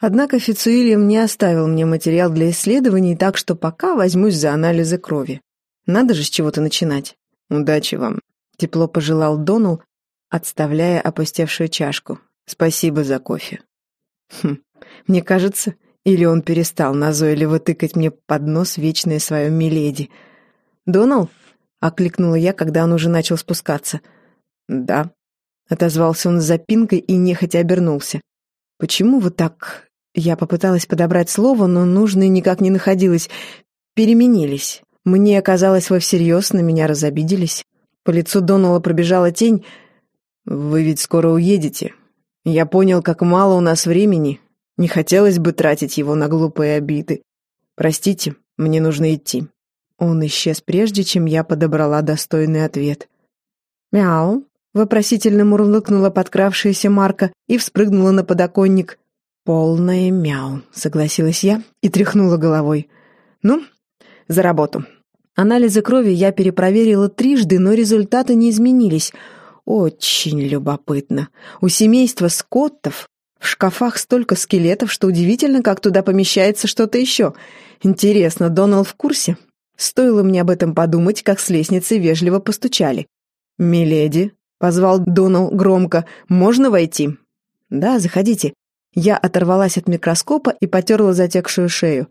Однако Фицуильям не оставил мне материал для исследований, так что пока возьмусь за анализы крови. Надо же с чего-то начинать. Удачи вам. Тепло пожелал Донал, отставляя опустевшую чашку. Спасибо за кофе. Хм, мне кажется, или он перестал назойливо тыкать мне под нос вечное свое миледи. «Донал?» — окликнула я, когда он уже начал спускаться. «Да», — отозвался он с запинкой и нехотя обернулся. «Почему вы так я попыталась подобрать слово, но нужное никак не находилось. Переменились. Мне казалось, вы всерьез на меня разобиделись. По лицу Донала пробежала тень. «Вы ведь скоро уедете. Я понял, как мало у нас времени. Не хотелось бы тратить его на глупые обиды. Простите, мне нужно идти». Он исчез прежде, чем я подобрала достойный ответ. «Мяу», — вопросительно мурлыкнула подкравшаяся Марка и вспрыгнула на подоконник. «Полное мяу», — согласилась я и тряхнула головой. «Ну, за работу». Анализы крови я перепроверила трижды, но результаты не изменились. Очень любопытно. У семейства Скоттов в шкафах столько скелетов, что удивительно, как туда помещается что-то еще. Интересно, Донал в курсе? Стоило мне об этом подумать, как с лестницы вежливо постучали. «Миледи», — позвал Донал громко, — «можно войти?» «Да, заходите». Я оторвалась от микроскопа и потерла затекшую шею.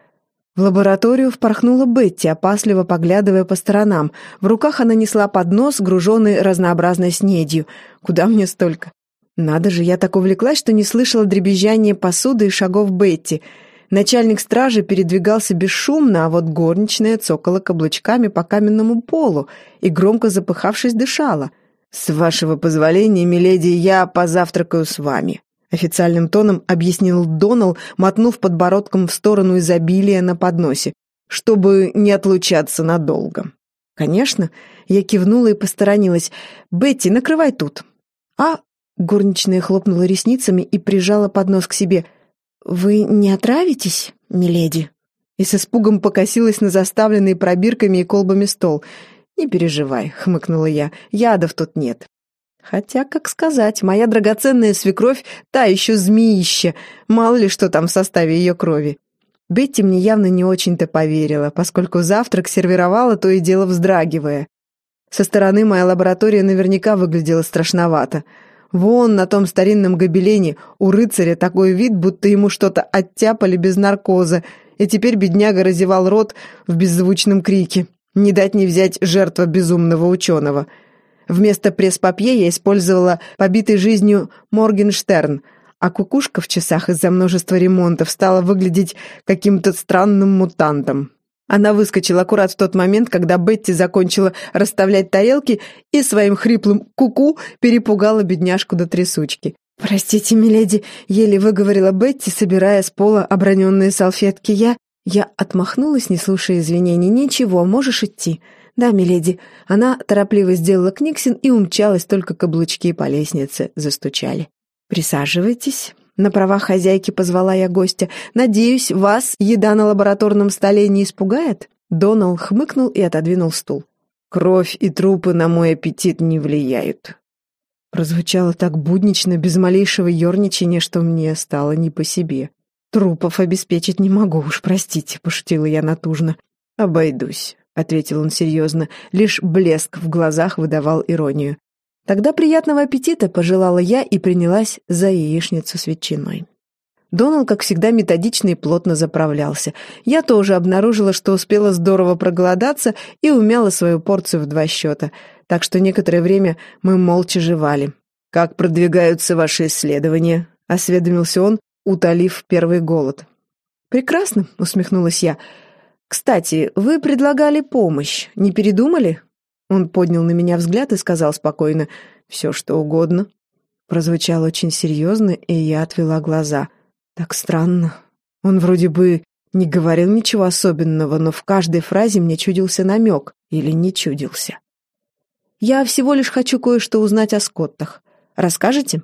В лабораторию впорхнула Бетти, опасливо поглядывая по сторонам. В руках она несла поднос, груженный разнообразной снедью. Куда мне столько? Надо же, я так увлеклась, что не слышала дребезжания посуды и шагов Бетти. Начальник стражи передвигался бесшумно, а вот горничная цокала каблучками по каменному полу и, громко запыхавшись, дышала. «С вашего позволения, миледи, я позавтракаю с вами», Официальным тоном объяснил Донал, мотнув подбородком в сторону изобилия на подносе, чтобы не отлучаться надолго. «Конечно», — я кивнула и посторонилась. «Бетти, накрывай тут». «А...» — горничная хлопнула ресницами и прижала поднос к себе. «Вы не отравитесь, миледи?» И с испугом покосилась на заставленный пробирками и колбами стол. «Не переживай», — хмыкнула я, — «ядов тут нет. Хотя, как сказать, моя драгоценная свекровь — та еще змеище, мало ли что там в составе ее крови. Бетти мне явно не очень-то поверила, поскольку завтрак сервировала, то и дело вздрагивая. Со стороны моя лаборатория наверняка выглядела страшновато. Вон на том старинном гобелене у рыцаря такой вид, будто ему что-то оттяпали без наркоза, и теперь бедняга разевал рот в беззвучном крике. Не дать не взять жертва безумного ученого — Вместо пресс-папье я использовала побитый жизнью Моргенштерн, а кукушка в часах из-за множества ремонтов стала выглядеть каким-то странным мутантом. Она выскочила аккурат в тот момент, когда Бетти закончила расставлять тарелки и своим хриплым куку -ку перепугала бедняжку до трясучки. «Простите, миледи», — еле выговорила Бетти, собирая с пола оброненные салфетки. «Я...» Я отмахнулась, не слушая извинений. «Ничего, можешь идти». «Да, миледи». Она торопливо сделала книгсин и умчалась, только каблучки по лестнице застучали. «Присаживайтесь». На правах хозяйки позвала я гостя. «Надеюсь, вас еда на лабораторном столе не испугает?» Донал хмыкнул и отодвинул стул. «Кровь и трупы на мой аппетит не влияют». Прозвучало так буднично, без малейшего ерничания, что мне стало не по себе. «Трупов обеспечить не могу, уж простите», — пошутила я натужно. «Обойдусь ответил он серьезно, лишь блеск в глазах выдавал иронию. Тогда приятного аппетита пожелала я и принялась за яичницу с ветчиной. Донал, как всегда, методично и плотно заправлялся. Я тоже обнаружила, что успела здорово проголодаться и умяла свою порцию в два счета, так что некоторое время мы молча жевали. «Как продвигаются ваши исследования?» — осведомился он, утолив первый голод. «Прекрасно», — усмехнулась я, — «Кстати, вы предлагали помощь. Не передумали?» Он поднял на меня взгляд и сказал спокойно «Все, что угодно». Прозвучало очень серьезно, и я отвела глаза. Так странно. Он вроде бы не говорил ничего особенного, но в каждой фразе мне чудился намек или не чудился. «Я всего лишь хочу кое-что узнать о Скоттах. Расскажете?»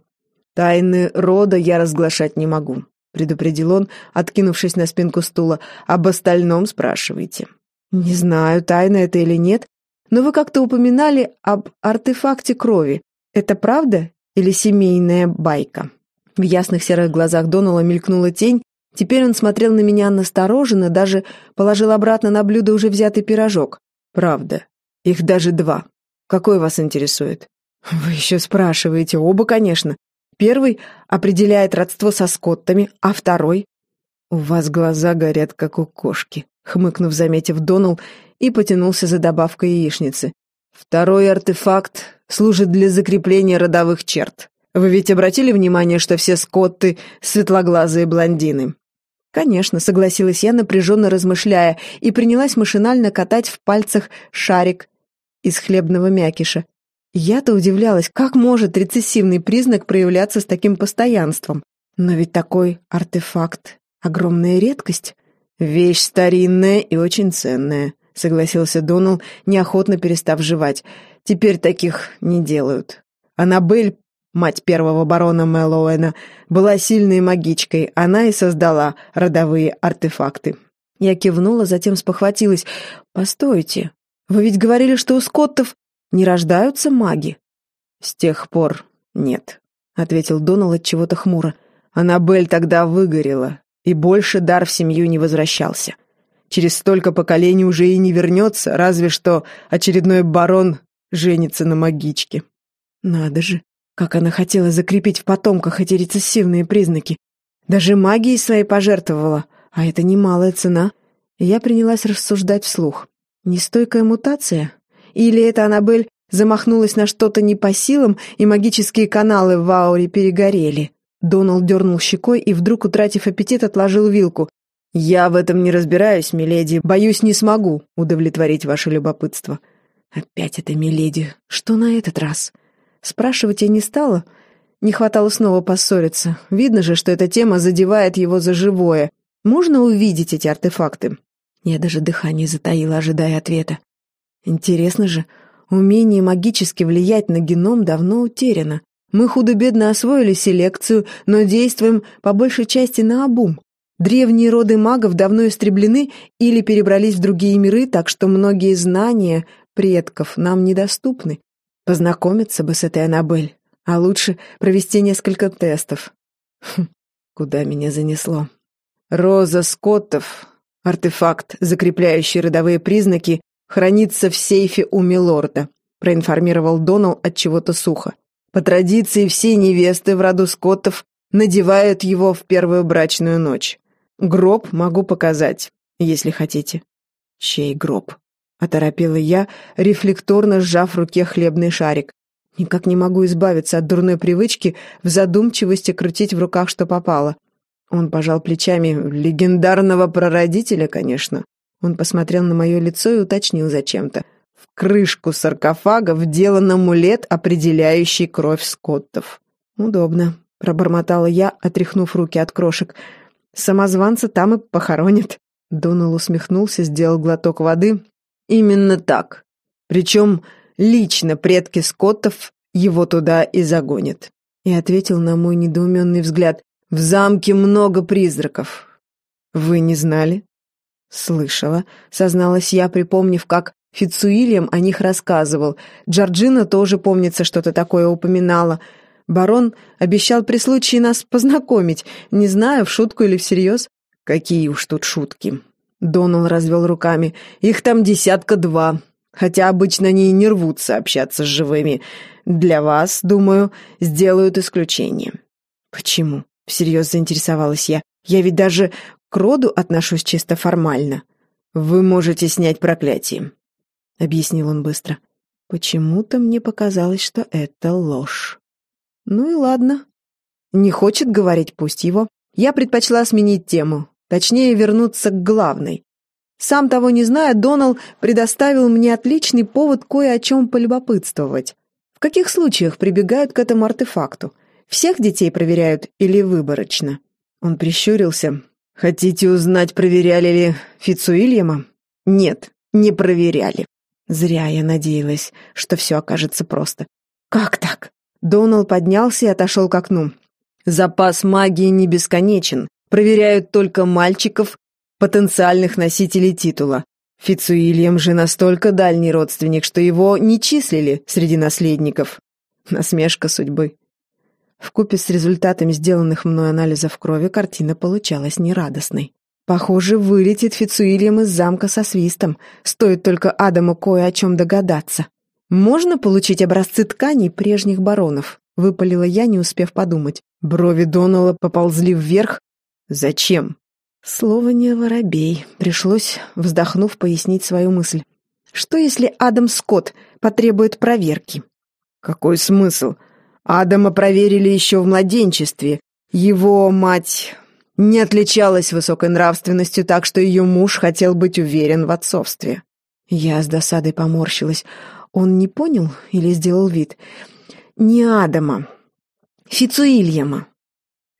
«Тайны рода я разглашать не могу предупредил он, откинувшись на спинку стула. «Об остальном спрашивайте». «Не знаю, тайна это или нет, но вы как-то упоминали об артефакте крови. Это правда или семейная байка?» В ясных серых глазах Донала мелькнула тень, Теперь он смотрел на меня настороженно, даже положил обратно на блюдо уже взятый пирожок. «Правда. Их даже два. Какой вас интересует?» «Вы еще спрашиваете. Оба, конечно. Первый определяет родство со скоттами, а второй...» «У вас глаза горят, как у кошки», — хмыкнув, заметив Донал, и потянулся за добавкой яичницы. «Второй артефакт служит для закрепления родовых черт. Вы ведь обратили внимание, что все скотты — светлоглазые блондины?» «Конечно», — согласилась я, напряженно размышляя, и принялась машинально катать в пальцах шарик из хлебного мякиша. Я-то удивлялась, как может рецессивный признак проявляться с таким постоянством. Но ведь такой артефакт — огромная редкость. «Вещь старинная и очень ценная», — согласился Донал, неохотно перестав жевать. «Теперь таких не делают. Аннабель, мать первого барона Мэллоуэна, была сильной магичкой, она и создала родовые артефакты». Я кивнула, затем спохватилась. «Постойте, вы ведь говорили, что у скоттов не рождаются маги?» «С тех пор нет», — ответил Донал от чего-то хмуро. «Аннабель тогда выгорела, и больше дар в семью не возвращался. Через столько поколений уже и не вернется, разве что очередной барон женится на магичке». «Надо же, как она хотела закрепить в потомках эти рецессивные признаки. Даже магией своей пожертвовала, а это немалая цена». я принялась рассуждать вслух. Нестойкая мутация? Или это Аннабель замахнулась на что-то не по силам, и магические каналы в ауре перегорели? Доналд дернул щекой и, вдруг, утратив аппетит, отложил вилку. «Я в этом не разбираюсь, миледи. Боюсь, не смогу удовлетворить ваше любопытство». «Опять это миледи. Что на этот раз?» Спрашивать я не стала. Не хватало снова поссориться. Видно же, что эта тема задевает его за живое. Можно увидеть эти артефакты? Я даже дыхание затаила, ожидая ответа. Интересно же, умение магически влиять на геном давно утеряно. Мы худо-бедно освоили селекцию, но действуем по большей части на обум. Древние роды магов давно истреблены или перебрались в другие миры, так что многие знания предков нам недоступны. Познакомиться бы с этой Аннабель, а лучше провести несколько тестов. Хм, куда меня занесло? Роза Скоттов Артефакт, закрепляющий родовые признаки, хранится в сейфе у милорда, проинформировал Донал от чего-то сухо. По традиции все невесты в роду Скоттов надевают его в первую брачную ночь. Гроб могу показать, если хотите. Чей гроб? Оторопела я, рефлекторно сжав в руке хлебный шарик. Никак не могу избавиться от дурной привычки в задумчивости крутить в руках, что попало. Он пожал плечами. «Легендарного прародителя, конечно». Он посмотрел на мое лицо и уточнил зачем-то. В крышку саркофага вделан амулет, определяющий кровь скоттов. «Удобно», — пробормотала я, отряхнув руки от крошек. «Самозванца там и похоронят». Донал усмехнулся, сделал глоток воды. «Именно так. Причем лично предки скоттов его туда и загонят». И ответил на мой недоуменный взгляд. В замке много призраков. Вы не знали? Слышала, созналась я, припомнив, как Фицуильям о них рассказывал. Джорджина тоже, помнится, что-то такое упоминала. Барон обещал при случае нас познакомить, не знаю, в шутку или всерьез. Какие уж тут шутки. Донал развел руками. Их там десятка два. Хотя обычно они и не рвутся общаться с живыми. Для вас, думаю, сделают исключение. Почему? Всерьез заинтересовалась я. Я ведь даже к роду отношусь чисто формально. Вы можете снять проклятие, объяснил он быстро. Почему-то мне показалось, что это ложь. Ну и ладно. Не хочет говорить, пусть его. Я предпочла сменить тему, точнее вернуться к главной. Сам того не зная, Донал предоставил мне отличный повод кое о чем полюбопытствовать. В каких случаях прибегают к этому артефакту? Всех детей проверяют или выборочно?» Он прищурился. «Хотите узнать, проверяли ли Фицуильяма?» «Нет, не проверяли». Зря я надеялась, что все окажется просто. «Как так?» Донал поднялся и отошел к окну. «Запас магии не бесконечен. Проверяют только мальчиков, потенциальных носителей титула. Фицуильям же настолько дальний родственник, что его не числили среди наследников. Насмешка судьбы. Вкупе с результатами сделанных мной анализов крови картина получалась нерадостной. Похоже, вылетит Фицуильям из замка со свистом. Стоит только Адаму кое о чем догадаться. «Можно получить образцы тканей прежних баронов?» — выпалила я, не успев подумать. Брови Донала поползли вверх. «Зачем?» Слово не воробей. Пришлось, вздохнув, пояснить свою мысль. Что если Адам Скотт потребует проверки? Какой смысл? Адама проверили еще в младенчестве. Его мать не отличалась высокой нравственностью, так что ее муж хотел быть уверен в отцовстве. Я с досадой поморщилась. Он не понял или сделал вид? Не Адама. Фицуильяма.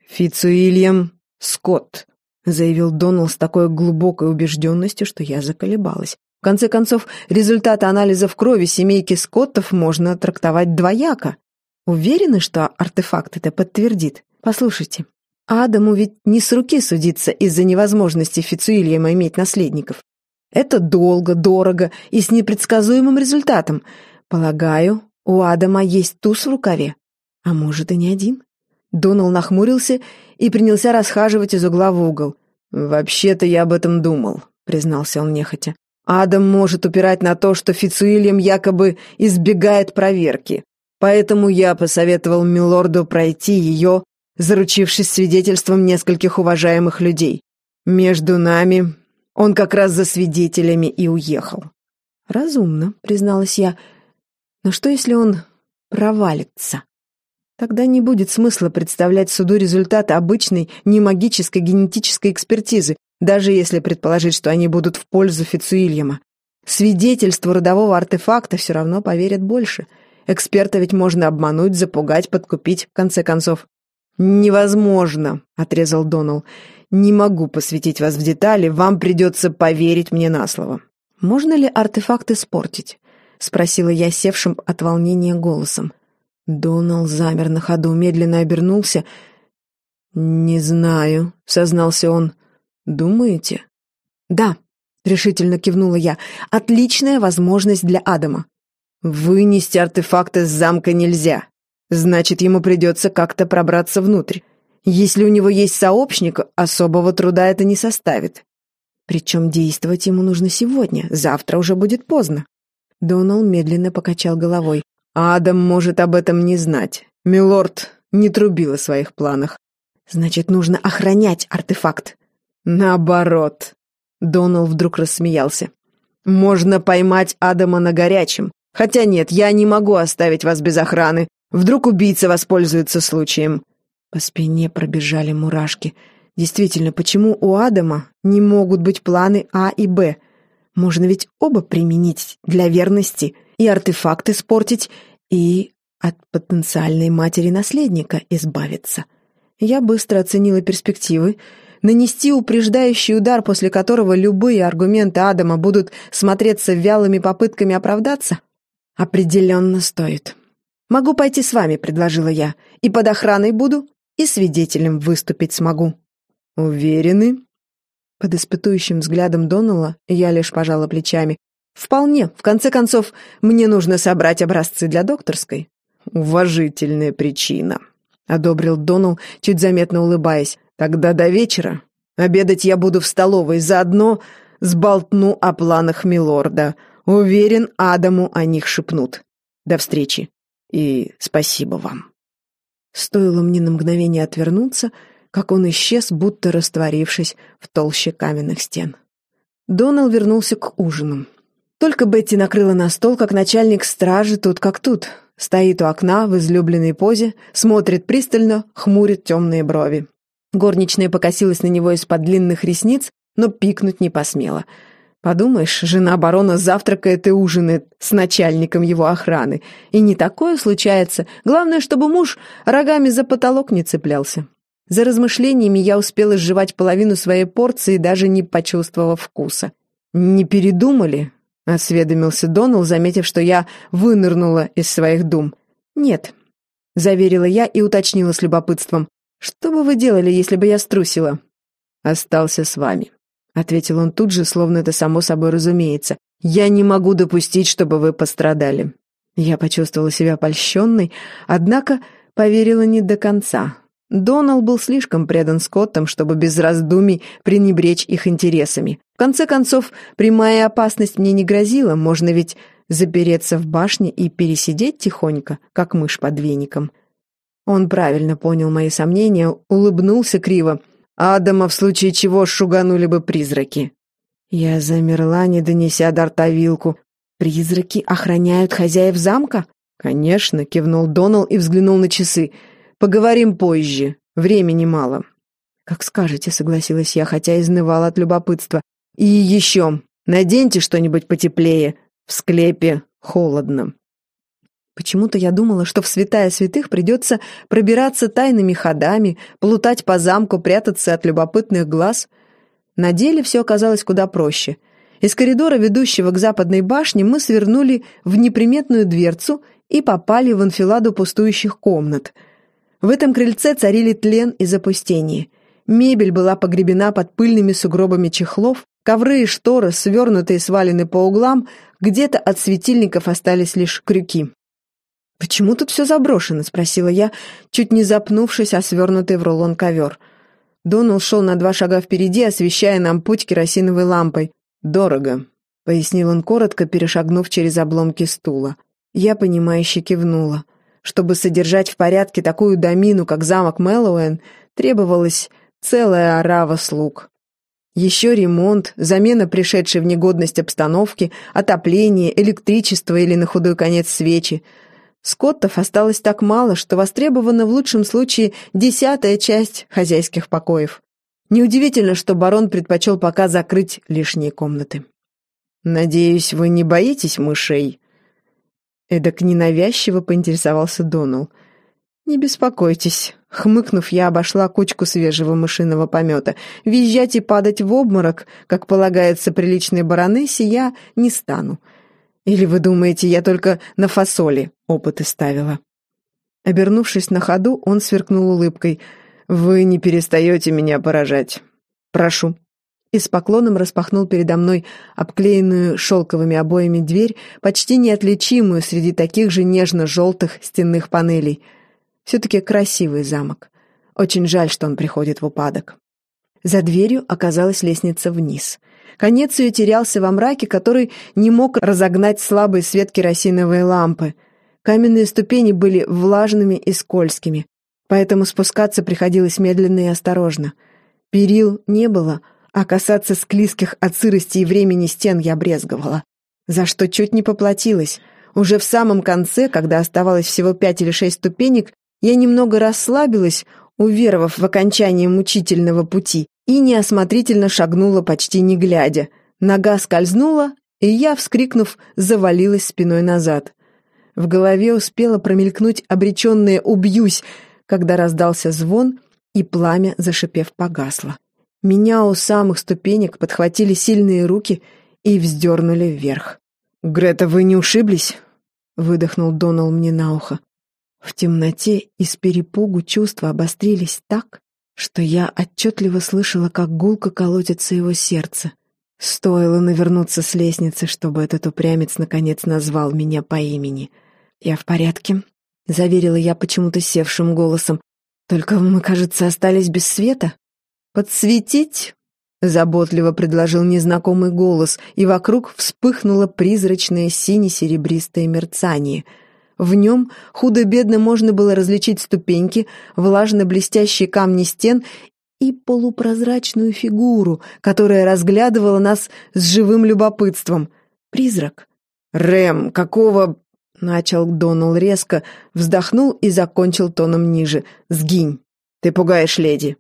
Фицуильям Скотт, заявил Донал с такой глубокой убежденностью, что я заколебалась. В конце концов, результаты анализов крови семейки Скоттов можно трактовать двояко. Уверены, что артефакт это подтвердит? Послушайте, Адаму ведь не с руки судиться из-за невозможности Фицуильяма иметь наследников. Это долго, дорого и с непредсказуемым результатом. Полагаю, у Адама есть туз в рукаве. А может, и не один. Донал нахмурился и принялся расхаживать из угла в угол. «Вообще-то я об этом думал», — признался он нехотя. «Адам может упирать на то, что Фицуильям якобы избегает проверки. Поэтому я посоветовал Милорду пройти ее, заручившись свидетельством нескольких уважаемых людей. Между нами он как раз за свидетелями и уехал. «Разумно», — призналась я. «Но что, если он провалится? Тогда не будет смысла представлять суду результаты обычной немагической генетической экспертизы, даже если предположить, что они будут в пользу Фицуильяма. Свидетельству родового артефакта все равно поверят больше — Эксперта ведь можно обмануть, запугать, подкупить, в конце концов. «Невозможно», — отрезал Донал. «Не могу посвятить вас в детали, вам придется поверить мне на слово». «Можно ли артефакт испортить?» — спросила я севшим от волнения голосом. Донал замер на ходу, медленно обернулся. «Не знаю», — сознался он. «Думаете?» «Да», — решительно кивнула я. «Отличная возможность для Адама. Вынести артефакт из замка нельзя. Значит, ему придется как-то пробраться внутрь. Если у него есть сообщник, особого труда это не составит. Причем действовать ему нужно сегодня, завтра уже будет поздно. Донал медленно покачал головой. Адам может об этом не знать. Милорд не трубил о своих планах. Значит, нужно охранять артефакт. Наоборот. Донал вдруг рассмеялся. Можно поймать Адама на горячем, Хотя нет, я не могу оставить вас без охраны. Вдруг убийца воспользуется случаем». По спине пробежали мурашки. Действительно, почему у Адама не могут быть планы А и Б? Можно ведь оба применить для верности, и артефакт испортить, и от потенциальной матери наследника избавиться. Я быстро оценила перспективы. Нанести упреждающий удар, после которого любые аргументы Адама будут смотреться вялыми попытками оправдаться, «Определенно стоит. Могу пойти с вами», — предложила я. «И под охраной буду, и свидетелем выступить смогу». «Уверены?» Под испытующим взглядом Донала я лишь пожала плечами. «Вполне. В конце концов, мне нужно собрать образцы для докторской». «Уважительная причина», — одобрил Донал, чуть заметно улыбаясь. «Тогда до вечера. Обедать я буду в столовой, заодно сболтну о планах милорда. Уверен, Адаму о них шепнут. До встречи. И спасибо вам. Стоило мне на мгновение отвернуться, как он исчез, будто растворившись в толще каменных стен. Донал вернулся к ужину. Только Бетти накрыла на стол, как начальник стражи тут как тут. Стоит у окна в излюбленной позе, смотрит пристально, хмурит темные брови. Горничная покосилась на него из-под длинных ресниц, но пикнуть не посмела — Подумаешь, жена барона завтракает и ужинает с начальником его охраны. И не такое случается. Главное, чтобы муж рогами за потолок не цеплялся. За размышлениями я успела сживать половину своей порции, даже не почувствовав вкуса. «Не передумали?» — осведомился Донал, заметив, что я вынырнула из своих дум. «Нет», — заверила я и уточнила с любопытством. «Что бы вы делали, если бы я струсила?» «Остался с вами», ответил он тут же, словно это само собой разумеется. «Я не могу допустить, чтобы вы пострадали». Я почувствовала себя польщенной, однако поверила не до конца. Донал был слишком предан Скоттам, чтобы без раздумий пренебречь их интересами. В конце концов, прямая опасность мне не грозила, можно ведь запереться в башне и пересидеть тихонько, как мышь под веником. Он правильно понял мои сомнения, улыбнулся криво. Адама в случае чего шуганули бы призраки. Я замерла, не донеся до рта вилку. «Призраки охраняют хозяев замка?» «Конечно», — кивнул Донал и взглянул на часы. «Поговорим позже. Времени мало». «Как скажете», — согласилась я, хотя изнывала от любопытства. «И еще, наденьте что-нибудь потеплее. В склепе холодно». Почему-то я думала, что в святая святых придется пробираться тайными ходами, плутать по замку, прятаться от любопытных глаз. На деле все оказалось куда проще. Из коридора, ведущего к западной башне, мы свернули в неприметную дверцу и попали в анфиладу пустующих комнат. В этом крыльце царили тлен и запустение. Мебель была погребена под пыльными сугробами чехлов, ковры и шторы, свернутые и свалены по углам, где-то от светильников остались лишь крюки. «Почему тут все заброшено?» — спросила я, чуть не запнувшись о свернутый в рулон ковер. Донал шел на два шага впереди, освещая нам путь керосиновой лампой. «Дорого», — пояснил он коротко, перешагнув через обломки стула. Я, понимающе кивнула. Чтобы содержать в порядке такую домину, как замок Мэллоуэн, требовалась целая орава слуг. Еще ремонт, замена пришедшей в негодность обстановки, отопление, электричество или на худой конец свечи — Скоттов осталось так мало, что востребована в лучшем случае десятая часть хозяйских покоев. Неудивительно, что барон предпочел пока закрыть лишние комнаты. «Надеюсь, вы не боитесь мышей?» Эдак ненавязчиво поинтересовался Донал. «Не беспокойтесь». Хмыкнув, я обошла кучку свежего мышиного помета. Визжать и падать в обморок, как полагается приличной баронессе, я не стану. Или вы думаете, я только на фасоли опыты ставила?» Обернувшись на ходу, он сверкнул улыбкой. «Вы не перестаете меня поражать. Прошу». И с поклоном распахнул передо мной обклеенную шелковыми обоями дверь, почти неотличимую среди таких же нежно-желтых стенных панелей. Все-таки красивый замок. Очень жаль, что он приходит в упадок. За дверью оказалась лестница вниз — Конец ее терялся во мраке, который не мог разогнать слабый свет керосиновой лампы. Каменные ступени были влажными и скользкими, поэтому спускаться приходилось медленно и осторожно. Перил не было, а касаться склизких от сырости и времени стен я брезговала. За что чуть не поплатилась. Уже в самом конце, когда оставалось всего пять или шесть ступенек, я немного расслабилась, уверовав в окончание мучительного пути, и неосмотрительно шагнула почти не глядя. Нога скользнула, и я, вскрикнув, завалилась спиной назад. В голове успела промелькнуть обреченное «убьюсь», когда раздался звон, и пламя, зашипев, погасло. Меня у самых ступенек подхватили сильные руки и вздернули вверх. «Грета, вы не ушиблись?» — выдохнул Донал мне на ухо. В темноте из перепугу чувства обострились так, что я отчетливо слышала, как гулко колотится его сердце. Стоило навернуться с лестницы, чтобы этот упрямец наконец назвал меня по имени. «Я в порядке», — заверила я почему-то севшим голосом. «Только мы, кажется, остались без света». «Подсветить?» — заботливо предложил незнакомый голос, и вокруг вспыхнуло призрачное сине-серебристое мерцание — в нем худо-бедно можно было различить ступеньки, влажно-блестящие камни стен и полупрозрачную фигуру, которая разглядывала нас с живым любопытством. Призрак. «Рэм, какого...» — начал Донал резко, вздохнул и закончил тоном ниже. «Сгинь! Ты пугаешь леди!»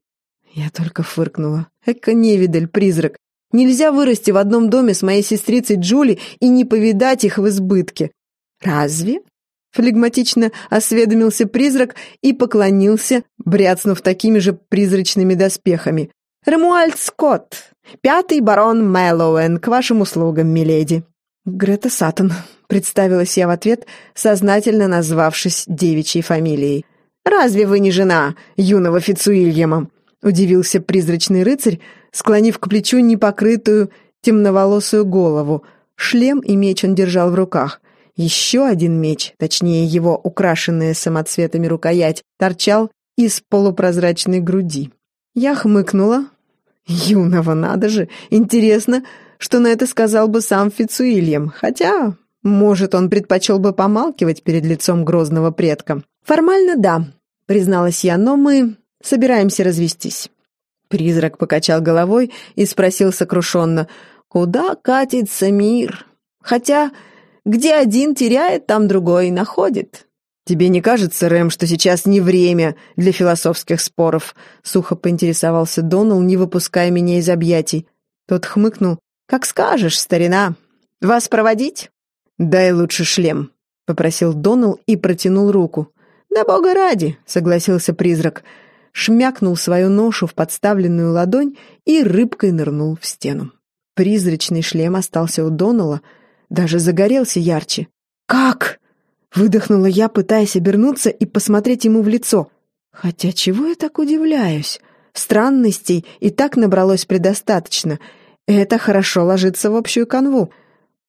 Я только фыркнула. Эка невидаль, призрак. Нельзя вырасти в одном доме с моей сестрицей Джули и не повидать их в избытке. «Разве?» Флегматично осведомился призрак и поклонился, бряцнув такими же призрачными доспехами. «Ремуальд Скотт, пятый барон Мэллоуэн, к вашим услугам, миледи». «Грета Саттон», — представилась я в ответ, сознательно назвавшись девичьей фамилией. «Разве вы не жена юного Фицуильяма?» — удивился призрачный рыцарь, склонив к плечу непокрытую темноволосую голову. Шлем и меч он держал в руках. Еще один меч, точнее его украшенная самоцветами рукоять, торчал из полупрозрачной груди. Я хмыкнула. Юного надо же. Интересно, что на это сказал бы сам Фицуильям. Хотя, может, он предпочел бы помалкивать перед лицом грозного предка. Формально да, призналась я, но мы собираемся развестись. Призрак покачал головой и спросил сокрушенно, «Куда катится мир? Хотя, где один теряет, там другой находит». «Тебе не кажется, Рэм, что сейчас не время для философских споров?» Сухо поинтересовался Донал, не выпуская меня из объятий. Тот хмыкнул. «Как скажешь, старина. Вас проводить?» «Дай лучше шлем», — попросил Донал и протянул руку. «Да бога ради», — согласился призрак. Шмякнул свою ношу в подставленную ладонь и рыбкой нырнул в стену. Призрачный шлем остался у Донала, даже загорелся ярче. «Как?» Выдохнула я, пытаясь обернуться и посмотреть ему в лицо. Хотя чего я так удивляюсь? Странностей и так набралось предостаточно. Это хорошо ложится в общую канву.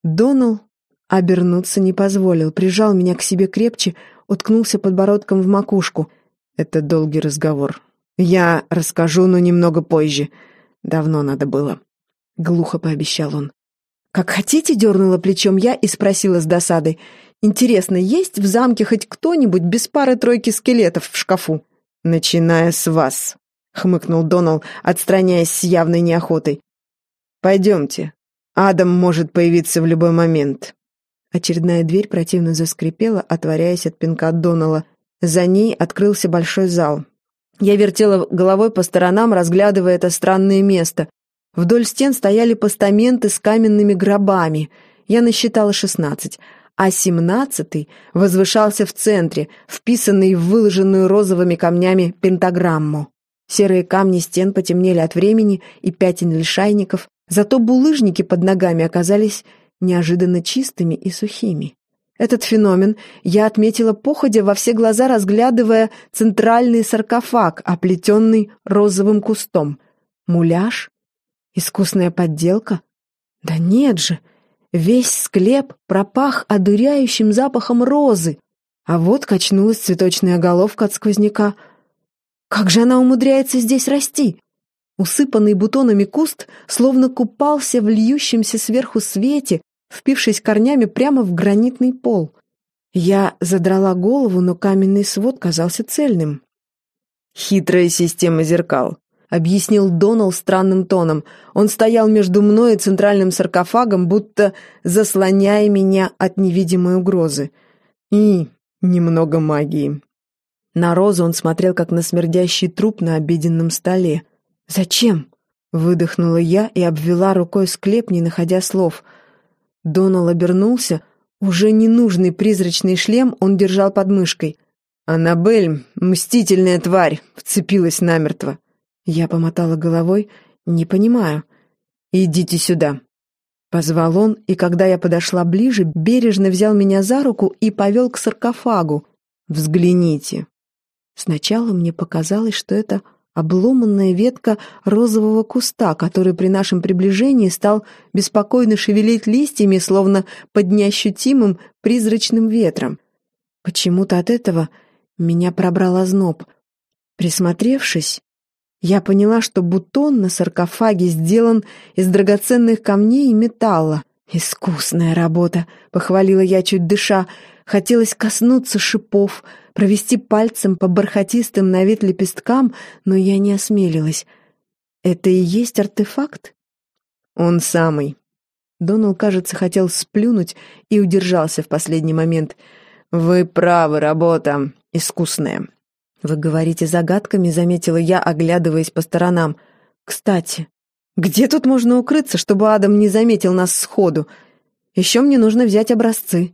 Донал обернуться не позволил, прижал меня к себе крепче, уткнулся подбородком в макушку. Это долгий разговор. Я расскажу, но немного позже. Давно надо было. Глухо пообещал он. «Как хотите», — дернула плечом я и спросила с досадой. Интересно, есть в замке хоть кто-нибудь без пары-тройки скелетов в шкафу? Начиная с вас, хмыкнул Донал, отстраняясь с явной неохотой. Пойдемте. Адам может появиться в любой момент. Очередная дверь противно заскрипела, отворяясь от пинка Донала. За ней открылся большой зал. Я вертела головой по сторонам, разглядывая это странное место. Вдоль стен стояли постаменты с каменными гробами. Я насчитала шестнадцать а семнадцатый возвышался в центре, вписанный в выложенную розовыми камнями пентаграмму. Серые камни стен потемнели от времени и пятен лишайников, зато булыжники под ногами оказались неожиданно чистыми и сухими. Этот феномен я отметила походя во все глаза, разглядывая центральный саркофаг, оплетенный розовым кустом. Муляж? Искусная подделка? Да нет же! Весь склеп пропах одуряющим запахом розы, а вот качнулась цветочная головка от сквозняка. Как же она умудряется здесь расти? Усыпанный бутонами куст словно купался в льющемся сверху свете, впившись корнями прямо в гранитный пол. Я задрала голову, но каменный свод казался цельным. «Хитрая система зеркал», — объяснил Донал странным тоном. Он стоял между мной и центральным саркофагом, будто заслоняя меня от невидимой угрозы. И немного магии. На розу он смотрел, как на смердящий труп на обеденном столе. «Зачем?» — выдохнула я и обвела рукой склеп, не находя слов. Донал обернулся. Уже ненужный призрачный шлем он держал под мышкой. «Аннабель, мстительная тварь!» — вцепилась намертво. Я помотала головой. «Не понимаю». «Идите сюда». Позвал он, и когда я подошла ближе, бережно взял меня за руку и повел к саркофагу. «Взгляните». Сначала мне показалось, что это обломанная ветка розового куста, который при нашем приближении стал беспокойно шевелить листьями, словно под неощутимым призрачным ветром. Почему-то от этого меня пробрал озноб. Присмотревшись, я поняла, что бутон на саркофаге сделан из драгоценных камней и металла. «Искусная работа», — похвалила я, чуть дыша. Хотелось коснуться шипов, провести пальцем по бархатистым на вид лепесткам, но я не осмелилась. «Это и есть артефакт?» «Он самый». Донал, кажется, хотел сплюнуть и удержался в последний момент. «Вы правы, работа искусная. «Вы говорите загадками», — заметила я, оглядываясь по сторонам. «Кстати, где тут можно укрыться, чтобы Адам не заметил нас сходу? Еще мне нужно взять образцы».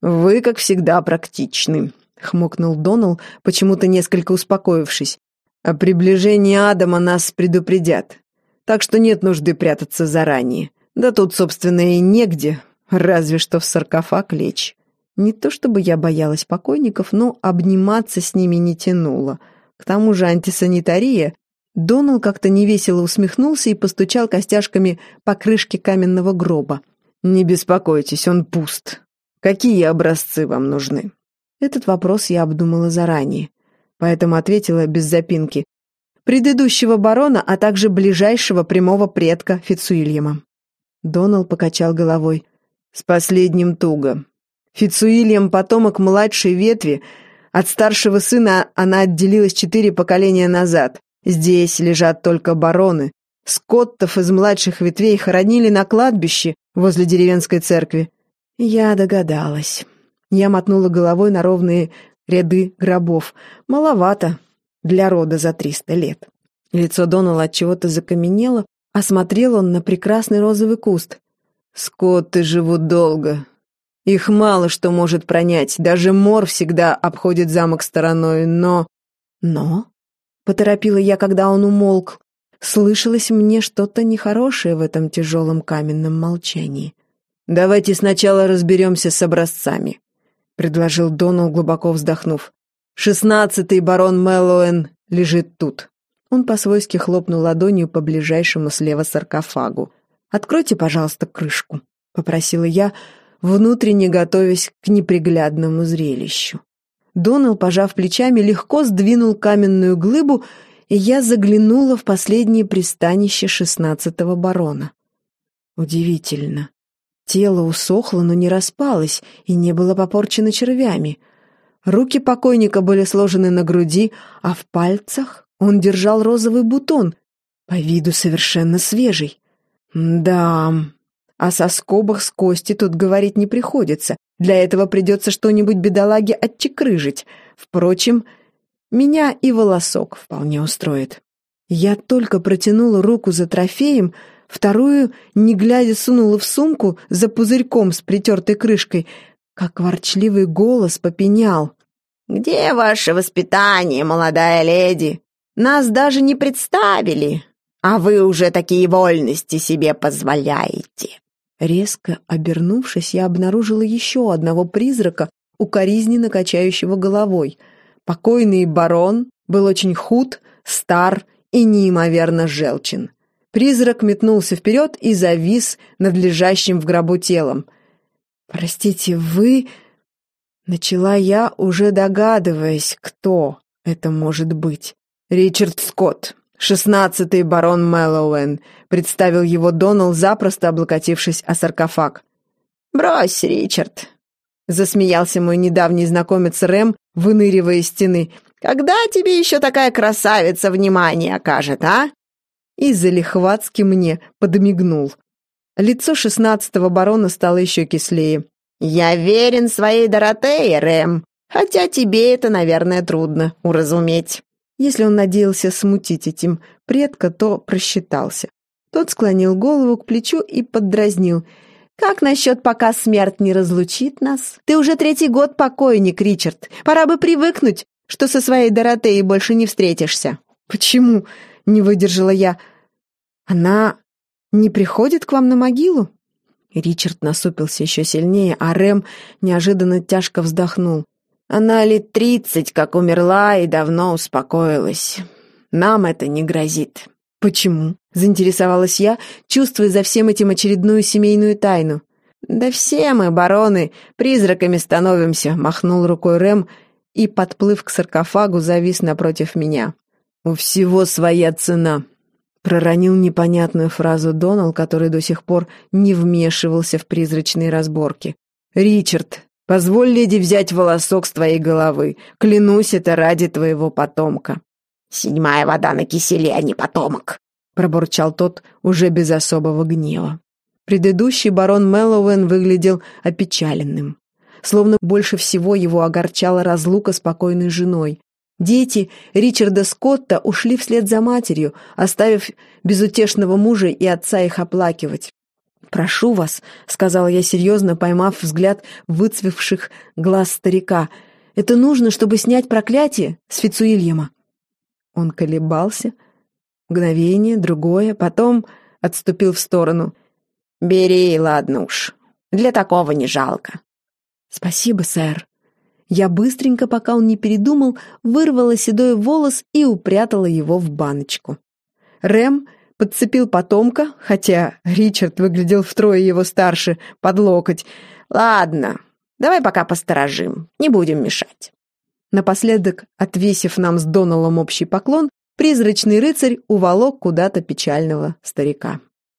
«Вы, как всегда, практичны», — хмокнул Донал, почему-то несколько успокоившись. «О приближении Адама нас предупредят, так что нет нужды прятаться заранее. Да тут, собственно, и негде, разве что в саркофаг лечь». Не то чтобы я боялась покойников, но обниматься с ними не тянуло. К тому же антисанитария. Донал как-то невесело усмехнулся и постучал костяшками по крышке каменного гроба. «Не беспокойтесь, он пуст. Какие образцы вам нужны?» Этот вопрос я обдумала заранее, поэтому ответила без запинки. «Предыдущего барона, а также ближайшего прямого предка Фицуильяма». Донал покачал головой. «С последним туго. Фицуильям — потомок младшей ветви. От старшего сына она отделилась четыре поколения назад. Здесь лежат только бароны. Скоттов из младших ветвей хоронили на кладбище возле деревенской церкви. Я догадалась. Я мотнула головой на ровные ряды гробов. Маловато для рода за триста лет. Лицо Донала от чего-то закаменело, а смотрел он на прекрасный розовый куст. «Скотты живут долго. Их мало что может пронять. Даже мор всегда обходит замок стороной, но...» «Но?» — поторопила я, когда он умолк. Слышалось мне что-то нехорошее в этом тяжелом каменном молчании. «Давайте сначала разберемся с образцами», — предложил Донал, глубоко вздохнув. «Шестнадцатый барон Мэллоуэн лежит тут». Он по-свойски хлопнул ладонью по ближайшему слева саркофагу. «Откройте, пожалуйста, крышку», — попросила я, внутренне готовясь к неприглядному зрелищу. Донал, пожав плечами, легко сдвинул каменную глыбу, и я заглянула в последнее пристанище шестнадцатого барона. Удивительно. Тело усохло, но не распалось и не было попорчено червями. Руки покойника были сложены на груди, а в пальцах он держал розовый бутон, по виду совершенно свежий. Да, о соскобах с кости тут говорить не приходится. Для этого придется что-нибудь бедолаге отчекрыжить. Впрочем, меня и волосок вполне устроит. Я только протянула руку за трофеем, Вторую, не глядя, сунула в сумку за пузырьком с притертой крышкой, как ворчливый голос попенял. «Где ваше воспитание, молодая леди? Нас даже не представили, а вы уже такие вольности себе позволяете». Резко обернувшись, я обнаружила еще одного призрака, укоризненно качающего головой. Покойный барон был очень худ, стар и неимоверно желчен. Призрак метнулся вперед и завис над лежащим в гробу телом. «Простите, вы...» Начала я, уже догадываясь, кто это может быть. «Ричард Скотт, шестнадцатый барон Мэллоуэн», представил его Донал, запросто облокотившись о саркофаг. «Брось, Ричард», — засмеялся мой недавний знакомец Рэм, выныривая из стены. «Когда тебе еще такая красавица внимание окажет, а?» и залихватски мне подмигнул. Лицо шестнадцатого барона стало еще кислее. «Я верен своей Доротее, Рэм, хотя тебе это, наверное, трудно уразуметь». Если он надеялся смутить этим предка, то просчитался. Тот склонил голову к плечу и поддразнил. «Как насчет, пока смерть не разлучит нас? Ты уже третий год покойник, Ричард. Пора бы привыкнуть, что со своей Доротеей больше не встретишься». «Почему?» — не выдержала я. «Она не приходит к вам на могилу?» Ричард насупился еще сильнее, а Рэм неожиданно тяжко вздохнул. «Она лет тридцать, как умерла, и давно успокоилась. Нам это не грозит». «Почему?» — заинтересовалась я, чувствуя за всем этим очередную семейную тайну. «Да все мы, бароны, призраками становимся», — махнул рукой Рэм и, подплыв к саркофагу, завис напротив меня. «У всего своя цена», Проронил непонятную фразу Донал, который до сих пор не вмешивался в призрачные разборки. «Ричард, позволь леди взять волосок с твоей головы. Клянусь, это ради твоего потомка». «Седьмая вода на киселе, а не потомок», — пробурчал тот уже без особого гнева. Предыдущий барон Мэллоуэн выглядел опечаленным. Словно больше всего его огорчала разлука с покойной женой. Дети Ричарда Скотта ушли вслед за матерью, оставив безутешного мужа и отца их оплакивать. «Прошу вас», — сказала я серьезно, поймав взгляд выцвевших глаз старика, «это нужно, чтобы снять проклятие с Фицуильяма». Он колебался. Мгновение, другое, потом отступил в сторону. «Бери, ладно уж. Для такого не жалко». «Спасибо, сэр», я быстренько, пока он не передумал, вырвала седой волос и упрятала его в баночку. Рэм подцепил потомка, хотя Ричард выглядел втрое его старше, под локоть. «Ладно, Давай пока посторожим, не будем мешать». Напоследок, отвесив нам с Доналом общий поклон, призрачный рыцарь уволок куда-то печального старика.